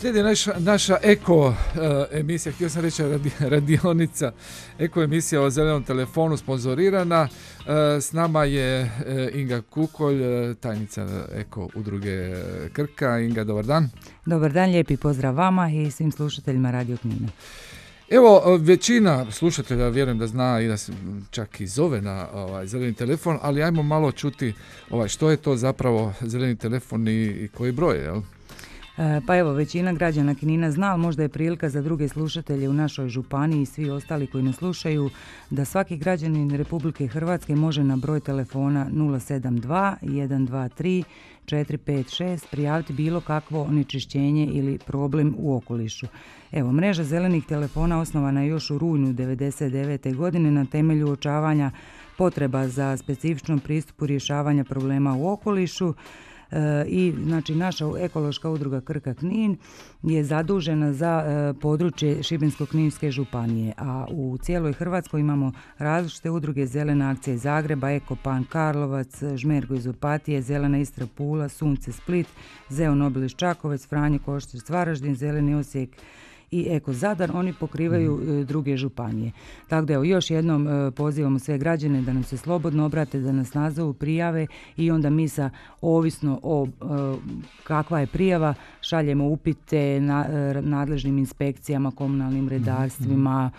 Slijedi naša, naša eko e, emisija, htio sam reći radionica, eko emisija o zelenom telefonu sponzorirana. E, s nama je e, Inga Kukolj, tajnica eko udruge Krka. Inga, dobar dan. Dobar dan, lijepi pozdrav vama i svim slušateljima Radio Knina. Evo, većina slušatelja vjerujem da zna i da se čak i zove na ovaj, zeleni telefon, ali ajmo malo čuti ovaj, što je to zapravo zeleni telefon i, i koji broj, jel? E, pa evo, većina građana Knina zna, ali možda je prilika za druge slušatelje u našoj županiji i svi ostali koji nas slušaju, da svaki građanin Republike Hrvatske može na broj telefona 072 123 456 prijaviti bilo kakvo onečišćenje ili problem u okolišu. Evo, mreža zelenih telefona osnovana je još u rujnu 1999. godine na temelju očavanja potreba za specifičnom pristupu rješavanja problema u okolišu i znači naša ekološka udruga Krka Knin je zadužena za e, područje Šibensko-kninske županije, a u cijeloj Hrvatskoj imamo različite udruge Zelena akcija iz Zagreba, Ekopan Karlovac, Žmergo iz Opatije, Zelena Istra Pula, Sunce Split, Zeo Nobiliš Čakovec, Franje Koštir Varaždin, Zeleni Osijek i Eko Zadar, oni pokrivaju mhm. e, druge županije. Tako da evo, još jednom e, pozivamo sve građane da nam se slobodno obrate, da nas nazovu prijave i onda mi sa, ovisno o e, kakva je prijava, šaljemo upite na, nadležnim inspekcijama, komunalnim mhm, redarstvima,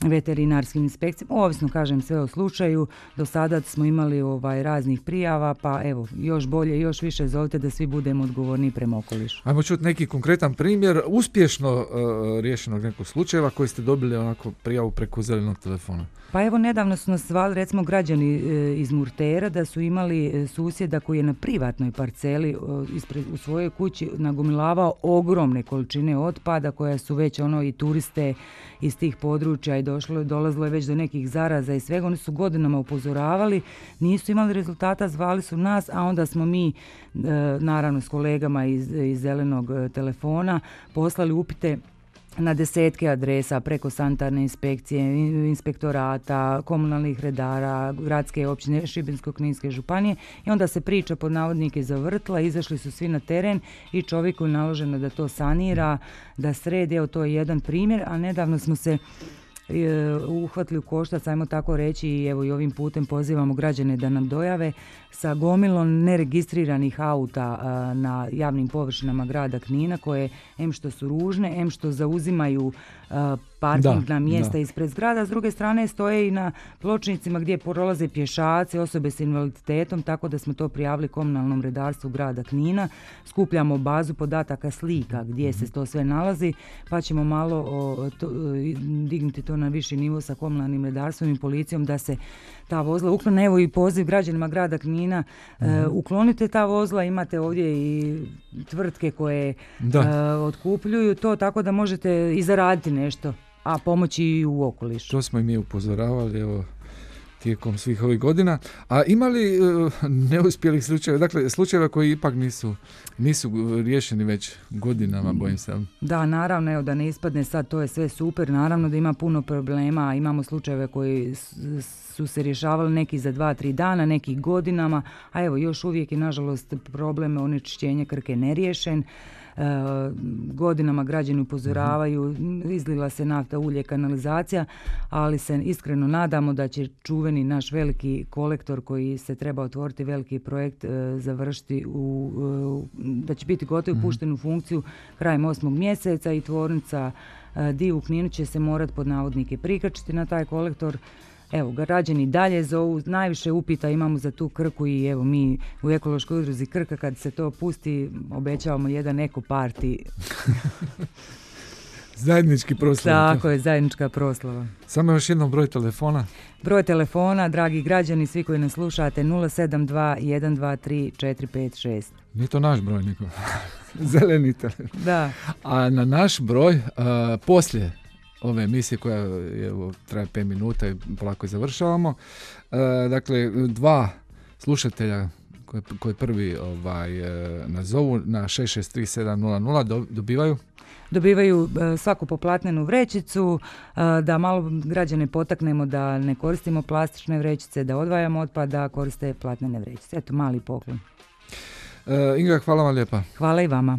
veterinarskim inspekcijama, ovisno kažem sve o slučaju. Do sada smo imali ovaj raznih prijava, pa evo, još bolje, još više zovite da svi budemo odgovorni prema okolišu. Ajmo čuti neki konkretan primjer uspješno riješenog nekog slučajeva koji ste dobili onako prijavu preko zelenog telefona? Pa evo nedavno su nas zvali recimo građani e, iz Murtera da su imali e, susjeda koji je na privatnoj parceli ispred, u svojoj kući nagomilavao ogromne količine otpada koja su već ono i turiste iz tih područja i došlo, dolazilo je već do nekih zaraza i svega. Oni su godinama upozoravali, nisu imali rezultata, zvali su nas, a onda smo mi, e, naravno s kolegama iz, iz zelenog telefona, poslali upite na desetke adresa preko sanitarne inspekcije, inspektorata, komunalnih redara, gradske općine Šibensko-kninske županije. I onda se priča pod navodnike zavrtla, izašli su svi na teren i čovjeku je naloženo da to sanira, da sredi, evo to je jedan primjer, a nedavno smo se uhvatili u koštac, ajmo tako reći i evo i ovim putem pozivamo građane da nam dojave sa gomilom neregistriranih auta na javnim površinama grada Knina koje em što su ružne, em što zauzimaju parkingna mjesta ispred zgrada, s druge strane stoje i na pločnicima gdje prolaze pješaci, osobe s invaliditetom, tako da smo to prijavili komunalnom redarstvu grada Knina. Skupljamo bazu podataka slika gdje se to sve nalazi, pa ćemo malo o, to, dignuti to na viši nivo sa komunalnim redarstvom i policijom da se ta vozila uklone. Evo i poziv građanima grada Knina, e, mhm. uklonite ta vozila, imate ovdje i tvrtke koje da. E, otkupljuju to, tako da možete i zaraditi nešto a pomoći i u okolišu. To smo i mi upozoravali, evo, tijekom svih ovih godina. A ima li uh, neuspjelih slučajeva, dakle slučajeva koji ipak nisu, nisu riješeni već godinama, bojim se? Da, naravno, evo da ne ispadne sad, to je sve super, naravno da ima puno problema, imamo slučajeve koji su se rješavali neki za dva, tri dana, neki godinama, a evo još uvijek je nažalost problem onečišćenja krke neriješen. E, godinama građani upozoravaju, izlila se nafta, ulje, kanalizacija, ali se iskreno nadamo da će čuveni naš veliki kolektor koji se treba otvoriti, veliki projekt e, završiti, u, da će biti gotovo mhm. pušten u funkciju krajem osmog mjeseca i tvornica e, Div u Kninu će se morati pod navodnike prikačiti na taj kolektor Evo, građani dalje zovu, najviše upita imamo za tu krku i evo mi u ekološkoj udruzi Krka kad se to pusti obećavamo jedan eko parti. Zajednički proslava. Tako je, zajednička proslava. Samo još jednom broj telefona. Broj telefona, dragi građani, svi koji nas slušate, 072 123 456. Nije to naš broj, niko. Zeleni telefon. Da. A na naš broj, uh, poslije ove emisije koja je, traje 5 minuta i polako završavamo. E, dakle, dva slušatelja koji, koji prvi ovaj, e, nazovu na 663700 dobivaju dobivaju e, svaku poplatnenu vrećicu, da malo građane potaknemo da ne koristimo plastične vrećice, da odvajamo otpad, da koriste platnene vrećice. Eto, mali poklon. Inga, hvala vam lijepa. Hvala i vama.